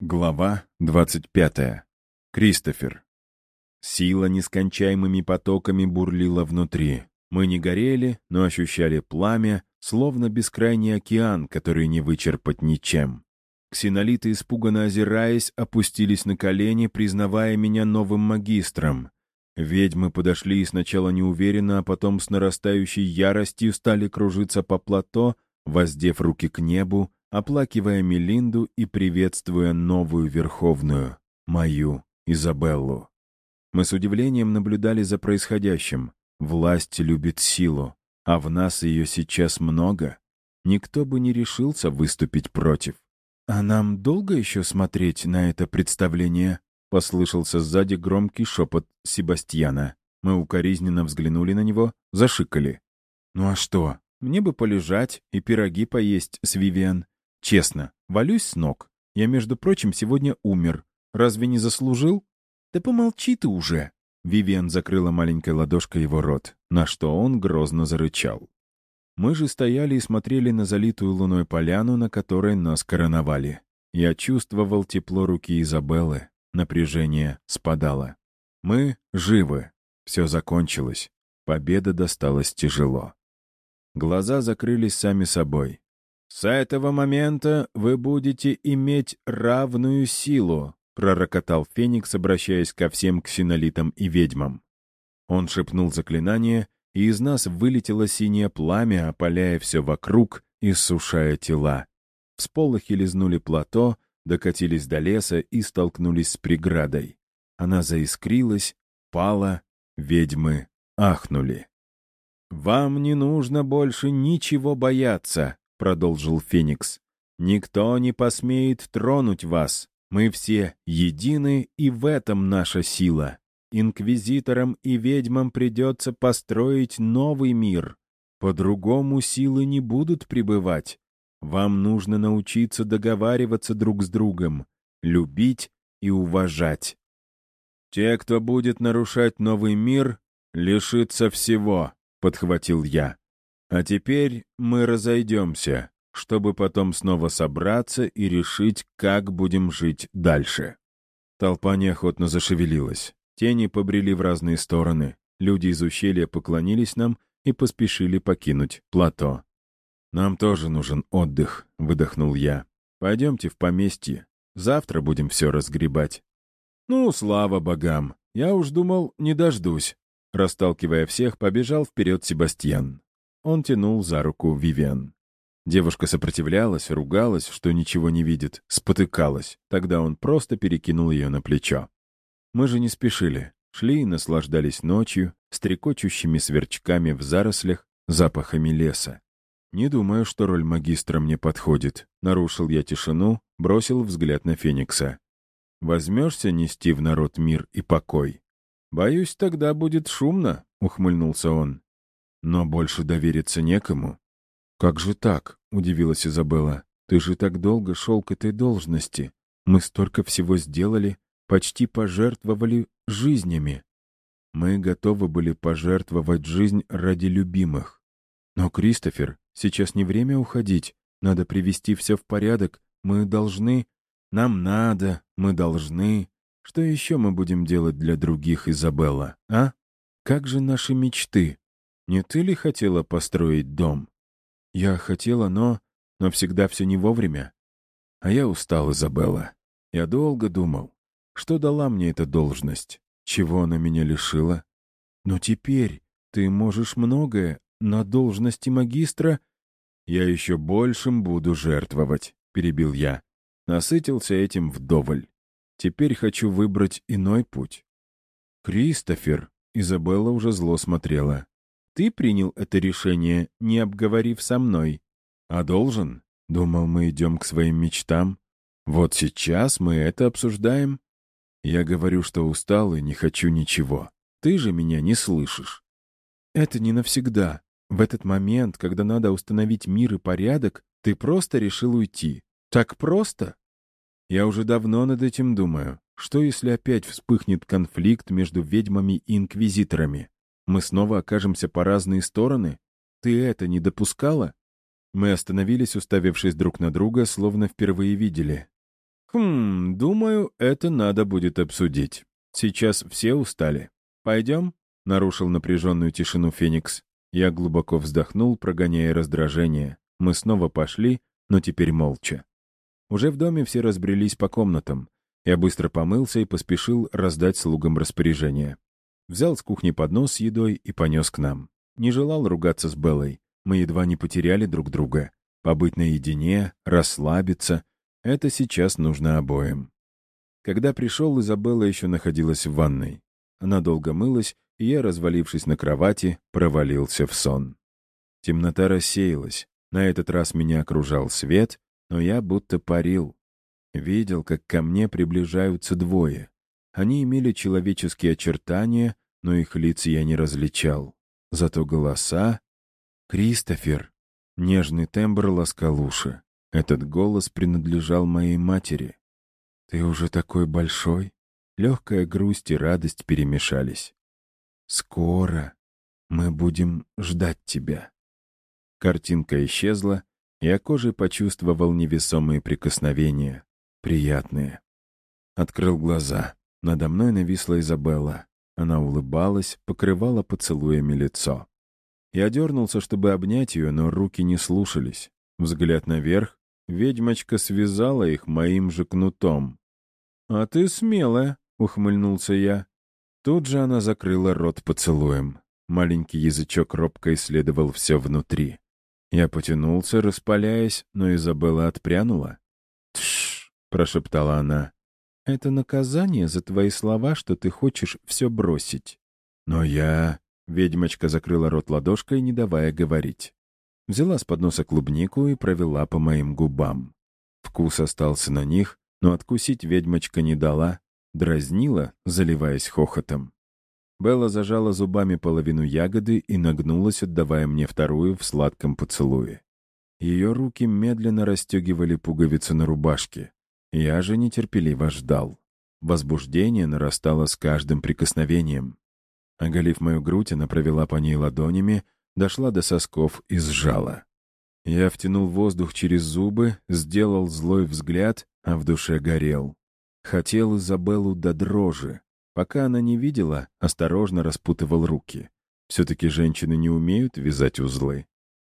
Глава 25. Кристофер. Сила нескончаемыми потоками бурлила внутри. Мы не горели, но ощущали пламя, словно бескрайний океан, который не вычерпать ничем. Ксенолиты, испуганно озираясь, опустились на колени, признавая меня новым магистром. Ведьмы подошли сначала неуверенно, а потом с нарастающей яростью стали кружиться по плато, воздев руки к небу, оплакивая Мелинду и приветствуя новую Верховную, мою Изабеллу. Мы с удивлением наблюдали за происходящим. Власть любит силу, а в нас ее сейчас много. Никто бы не решился выступить против. «А нам долго еще смотреть на это представление?» — послышался сзади громкий шепот Себастьяна. Мы укоризненно взглянули на него, зашикали. «Ну а что? Мне бы полежать и пироги поесть с Вивиан. Честно, валюсь с ног. Я, между прочим, сегодня умер. Разве не заслужил? Да помолчи ты уже. Вивиан закрыла маленькой ладошкой его рот, на что он грозно зарычал. Мы же стояли и смотрели на залитую луной поляну, на которой нас короновали. Я чувствовал тепло руки Изабеллы, напряжение спадало. Мы живы. Все закончилось. Победа досталась тяжело. Глаза закрылись сами собой. «С этого момента вы будете иметь равную силу», — пророкотал Феникс, обращаясь ко всем ксенолитам и ведьмам. Он шепнул заклинание, и из нас вылетело синее пламя, опаляя все вокруг и сушая тела. Всполохи лизнули плато, докатились до леса и столкнулись с преградой. Она заискрилась, пала, ведьмы ахнули. «Вам не нужно больше ничего бояться», — продолжил Феникс. «Никто не посмеет тронуть вас. Мы все едины, и в этом наша сила. Инквизиторам и ведьмам придется построить новый мир. По-другому силы не будут пребывать. Вам нужно научиться договариваться друг с другом, любить и уважать. Те, кто будет нарушать новый мир, лишится всего», — подхватил я. А теперь мы разойдемся, чтобы потом снова собраться и решить, как будем жить дальше. Толпа неохотно зашевелилась. Тени побрели в разные стороны. Люди из ущелья поклонились нам и поспешили покинуть плато. «Нам тоже нужен отдых», — выдохнул я. «Пойдемте в поместье. Завтра будем все разгребать». «Ну, слава богам! Я уж думал, не дождусь». Расталкивая всех, побежал вперед Себастьян. Он тянул за руку Вивиан. Девушка сопротивлялась, ругалась, что ничего не видит, спотыкалась. Тогда он просто перекинул ее на плечо. Мы же не спешили. Шли и наслаждались ночью, стрекочущими сверчками в зарослях, запахами леса. «Не думаю, что роль магистра мне подходит», — нарушил я тишину, бросил взгляд на Феникса. «Возьмешься нести в народ мир и покой?» «Боюсь, тогда будет шумно», — ухмыльнулся он. Но больше довериться некому. «Как же так?» — удивилась Изабелла. «Ты же так долго шел к этой должности. Мы столько всего сделали, почти пожертвовали жизнями. Мы готовы были пожертвовать жизнь ради любимых. Но, Кристофер, сейчас не время уходить. Надо привести все в порядок. Мы должны... Нам надо, мы должны. Что еще мы будем делать для других, Изабелла, а? Как же наши мечты? Не ты ли хотела построить дом? Я хотела, но... Но всегда все не вовремя. А я устал, Изабелла. Я долго думал, что дала мне эта должность, чего она меня лишила. Но теперь ты можешь многое, на должности магистра я еще большим буду жертвовать, перебил я. Насытился этим вдоволь. Теперь хочу выбрать иной путь. Кристофер, Изабелла уже зло смотрела. Ты принял это решение, не обговорив со мной. А должен? Думал, мы идем к своим мечтам. Вот сейчас мы это обсуждаем. Я говорю, что устал и не хочу ничего. Ты же меня не слышишь. Это не навсегда. В этот момент, когда надо установить мир и порядок, ты просто решил уйти. Так просто? Я уже давно над этим думаю. Что, если опять вспыхнет конфликт между ведьмами и инквизиторами? Мы снова окажемся по разные стороны? Ты это не допускала?» Мы остановились, уставившись друг на друга, словно впервые видели. «Хм, думаю, это надо будет обсудить. Сейчас все устали. Пойдем?» — нарушил напряженную тишину Феникс. Я глубоко вздохнул, прогоняя раздражение. Мы снова пошли, но теперь молча. Уже в доме все разбрелись по комнатам. Я быстро помылся и поспешил раздать слугам распоряжение. Взял с кухни поднос с едой и понес к нам. Не желал ругаться с Беллой. Мы едва не потеряли друг друга. Побыть наедине, расслабиться — это сейчас нужно обоим. Когда пришел, Изабелла еще находилась в ванной. Она долго мылась, и я, развалившись на кровати, провалился в сон. Темнота рассеялась. На этот раз меня окружал свет, но я будто парил. Видел, как ко мне приближаются двое. Они имели человеческие очертания, но их лиц я не различал. Зато голоса... «Кристофер!» Нежный тембр ласкал уши. Этот голос принадлежал моей матери. «Ты уже такой большой?» Легкая грусть и радость перемешались. «Скоро мы будем ждать тебя». Картинка исчезла, я кожей почувствовал невесомые прикосновения, приятные. Открыл глаза. Надо мной нависла Изабелла. Она улыбалась, покрывала поцелуями лицо. Я дернулся, чтобы обнять ее, но руки не слушались. Взгляд наверх, ведьмочка связала их моим же кнутом. «А ты смелая», — ухмыльнулся я. Тут же она закрыла рот поцелуем. Маленький язычок робко исследовал все внутри. Я потянулся, распаляясь, но Изабелла отпрянула. «Тш!» — прошептала она. «Это наказание за твои слова, что ты хочешь все бросить». «Но я...» — ведьмочка закрыла рот ладошкой, не давая говорить. Взяла с подноса клубнику и провела по моим губам. Вкус остался на них, но откусить ведьмочка не дала, дразнила, заливаясь хохотом. Белла зажала зубами половину ягоды и нагнулась, отдавая мне вторую в сладком поцелуе. Ее руки медленно расстегивали пуговицы на рубашке. Я же нетерпеливо ждал. Возбуждение нарастало с каждым прикосновением. Оголив мою грудь, она провела по ней ладонями, дошла до сосков и сжала. Я втянул воздух через зубы, сделал злой взгляд, а в душе горел. Хотел Изабеллу до дрожи, Пока она не видела, осторожно распутывал руки. Все-таки женщины не умеют вязать узлы.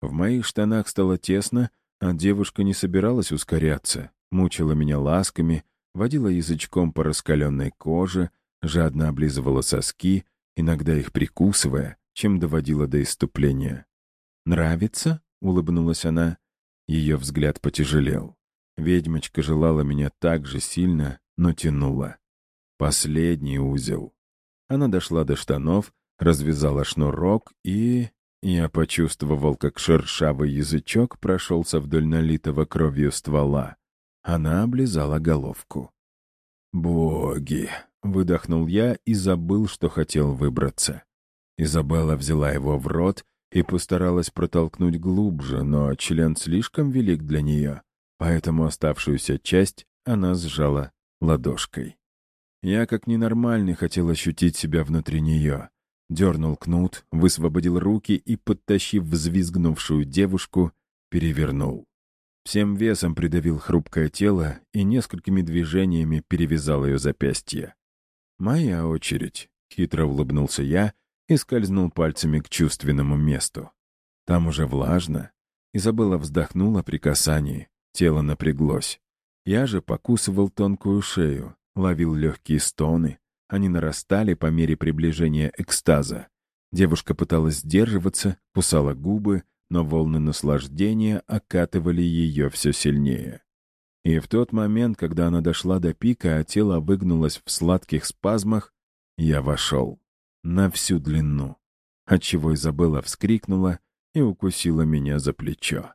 В моих штанах стало тесно, а девушка не собиралась ускоряться, мучила меня ласками, водила язычком по раскаленной коже, жадно облизывала соски, иногда их прикусывая, чем доводила до иступления. «Нравится?» — улыбнулась она. Ее взгляд потяжелел. Ведьмочка желала меня так же сильно, но тянула. Последний узел. Она дошла до штанов, развязала шнурок и... Я почувствовал, как шершавый язычок прошелся вдоль налитого кровью ствола. Она облизала головку. «Боги!» — выдохнул я и забыл, что хотел выбраться. Изабелла взяла его в рот и постаралась протолкнуть глубже, но член слишком велик для нее, поэтому оставшуюся часть она сжала ладошкой. Я, как ненормальный, хотел ощутить себя внутри нее. Дернул кнут, высвободил руки и, подтащив взвизгнувшую девушку, перевернул. Всем весом придавил хрупкое тело и несколькими движениями перевязал ее запястье. «Моя очередь», — хитро улыбнулся я и скользнул пальцами к чувственному месту. Там уже влажно. Изабелла вздохнула при касании, тело напряглось. Я же покусывал тонкую шею, ловил легкие стоны. Они нарастали по мере приближения экстаза. Девушка пыталась сдерживаться, кусала губы, но волны наслаждения окатывали ее все сильнее. И в тот момент, когда она дошла до пика, а тело выгнулось в сладких спазмах, я вошел. На всю длину. Отчего Изабелла вскрикнула и укусила меня за плечо.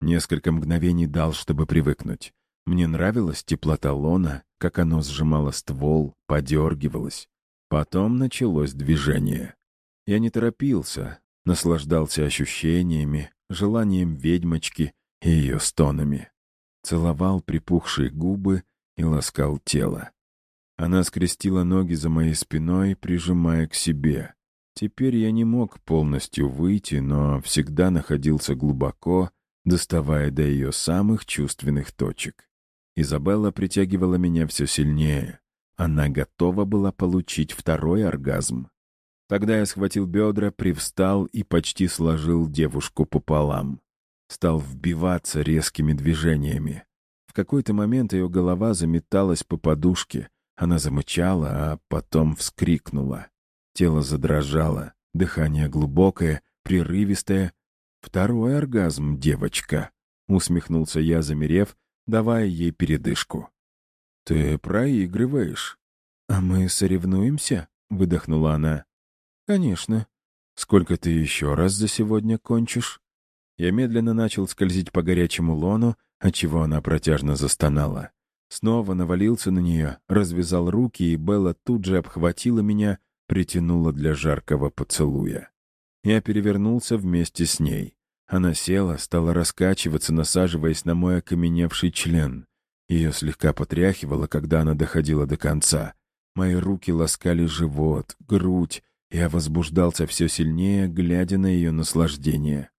Несколько мгновений дал, чтобы привыкнуть. Мне нравилась теплота лона, как оно сжимало ствол, подергивалось. Потом началось движение. Я не торопился, наслаждался ощущениями, желанием ведьмочки и ее стонами. Целовал припухшие губы и ласкал тело. Она скрестила ноги за моей спиной, прижимая к себе. Теперь я не мог полностью выйти, но всегда находился глубоко, доставая до ее самых чувственных точек. Изабелла притягивала меня все сильнее. Она готова была получить второй оргазм. Тогда я схватил бедра, привстал и почти сложил девушку пополам. Стал вбиваться резкими движениями. В какой-то момент ее голова заметалась по подушке. Она замычала, а потом вскрикнула. Тело задрожало, дыхание глубокое, прерывистое. «Второй оргазм, девочка!» — усмехнулся я, замерев, давая ей передышку. «Ты проигрываешь». «А мы соревнуемся?» — выдохнула она. «Конечно. Сколько ты еще раз за сегодня кончишь?» Я медленно начал скользить по горячему лону, отчего она протяжно застонала. Снова навалился на нее, развязал руки, и Белла тут же обхватила меня, притянула для жаркого поцелуя. Я перевернулся вместе с ней. Она села, стала раскачиваться, насаживаясь на мой окаменевший член. Ее слегка потряхивало, когда она доходила до конца. Мои руки ласкали живот, грудь. Я возбуждался все сильнее, глядя на ее наслаждение.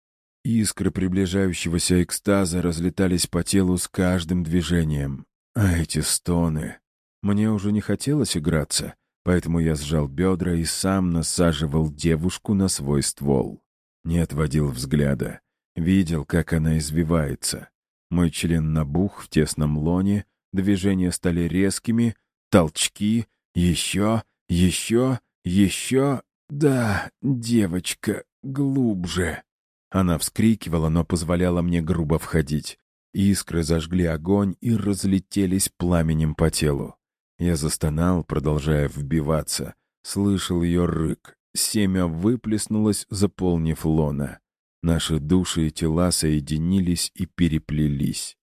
Искры приближающегося экстаза разлетались по телу с каждым движением. А эти стоны... Мне уже не хотелось играться, поэтому я сжал бедра и сам насаживал девушку на свой ствол. Не отводил взгляда. Видел, как она извивается. Мой член набух в тесном лоне, движения стали резкими, толчки, еще, еще, еще... Да, девочка, глубже. Она вскрикивала, но позволяла мне грубо входить. Искры зажгли огонь и разлетелись пламенем по телу. Я застонал, продолжая вбиваться. Слышал ее рык. Семя выплеснулось, заполнив лона. Наши души и тела соединились и переплелись.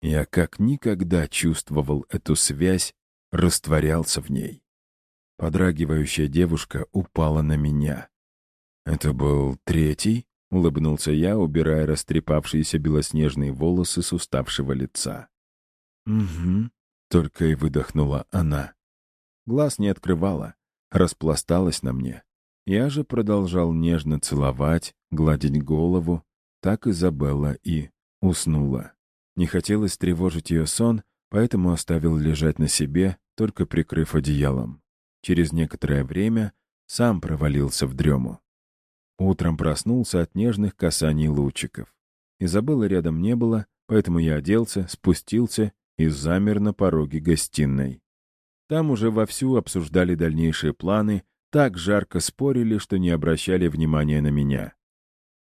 Я как никогда чувствовал эту связь, растворялся в ней. Подрагивающая девушка упала на меня. «Это был третий?» — улыбнулся я, убирая растрепавшиеся белоснежные волосы с уставшего лица. «Угу», — только и выдохнула она. Глаз не открывала, распласталась на мне. Я же продолжал нежно целовать, гладить голову. Так Изабелла и уснула. Не хотелось тревожить ее сон, поэтому оставил лежать на себе, только прикрыв одеялом. Через некоторое время сам провалился в дрему. Утром проснулся от нежных касаний лучиков. Изабеллы рядом не было, поэтому я оделся, спустился и замер на пороге гостиной. Там уже вовсю обсуждали дальнейшие планы, так жарко спорили, что не обращали внимания на меня.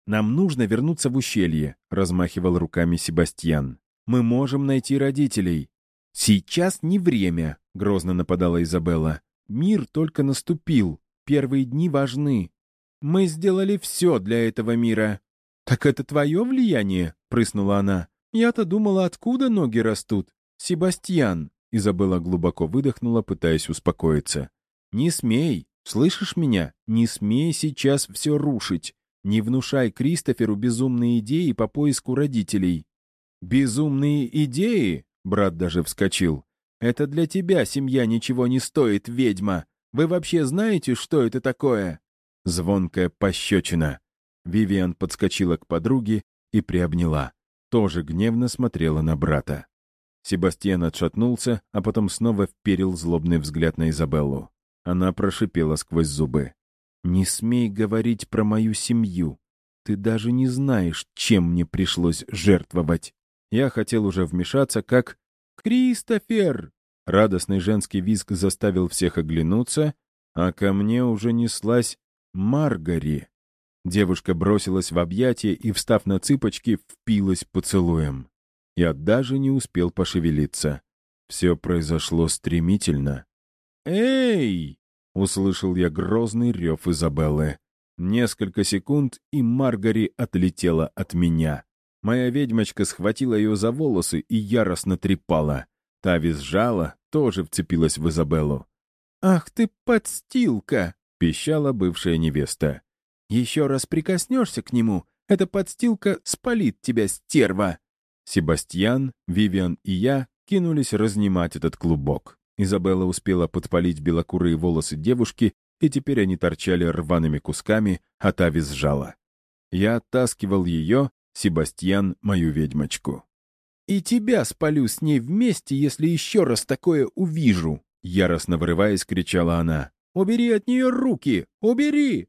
«Нам нужно вернуться в ущелье», — размахивал руками Себастьян. «Мы можем найти родителей». «Сейчас не время», — грозно нападала Изабелла. «Мир только наступил. Первые дни важны. Мы сделали все для этого мира». «Так это твое влияние?» — прыснула она. «Я-то думала, откуда ноги растут. Себастьян». Изабелла глубоко выдохнула, пытаясь успокоиться. «Не смей. Слышишь меня? Не смей сейчас все рушить. Не внушай Кристоферу безумные идеи по поиску родителей». «Безумные идеи?» — брат даже вскочил. «Это для тебя семья ничего не стоит, ведьма. Вы вообще знаете, что это такое?» Звонкая пощечина. Вивиан подскочила к подруге и приобняла. Тоже гневно смотрела на брата. Себастьян отшатнулся, а потом снова вперил злобный взгляд на Изабеллу. Она прошипела сквозь зубы. «Не смей говорить про мою семью. Ты даже не знаешь, чем мне пришлось жертвовать». Я хотел уже вмешаться, как... «Кристофер!» Радостный женский визг заставил всех оглянуться, а ко мне уже неслась Маргари. Девушка бросилась в объятия и, встав на цыпочки, впилась поцелуем. Я даже не успел пошевелиться. Все произошло стремительно. «Эй!» — услышал я грозный рев Изабеллы. Несколько секунд, и Маргари отлетела от меня. Моя ведьмочка схватила ее за волосы и яростно трепала. Та визжала, тоже вцепилась в Изабеллу. «Ах ты подстилка!» — пищала бывшая невеста. «Еще раз прикоснешься к нему, эта подстилка спалит тебя, стерва!» Себастьян, Вивиан и я кинулись разнимать этот клубок. Изабелла успела подпалить белокурые волосы девушки, и теперь они торчали рваными кусками, а та визжала. Я оттаскивал ее, Себастьян — мою ведьмочку. «И тебя спалю с ней вместе, если еще раз такое увижу!» Яростно вырываясь, кричала она. «Убери от нее руки! Убери!»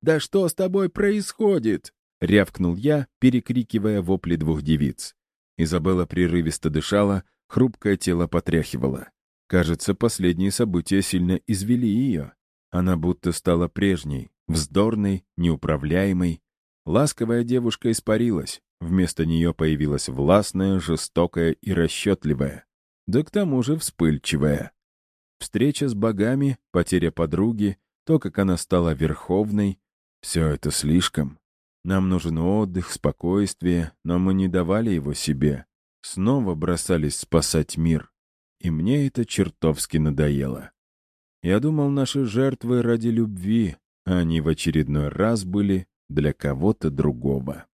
«Да что с тобой происходит?» — рявкнул я, перекрикивая вопли двух девиц. Изабелла прерывисто дышала, хрупкое тело потряхивало. Кажется, последние события сильно извели ее. Она будто стала прежней, вздорной, неуправляемой. Ласковая девушка испарилась. Вместо нее появилась властная, жестокая и расчетливая. Да к тому же вспыльчивая. Встреча с богами, потеря подруги, то, как она стала верховной — все это слишком. Нам нужен отдых, спокойствие, но мы не давали его себе. Снова бросались спасать мир. И мне это чертовски надоело. Я думал, наши жертвы ради любви, а они в очередной раз были для кого-то другого.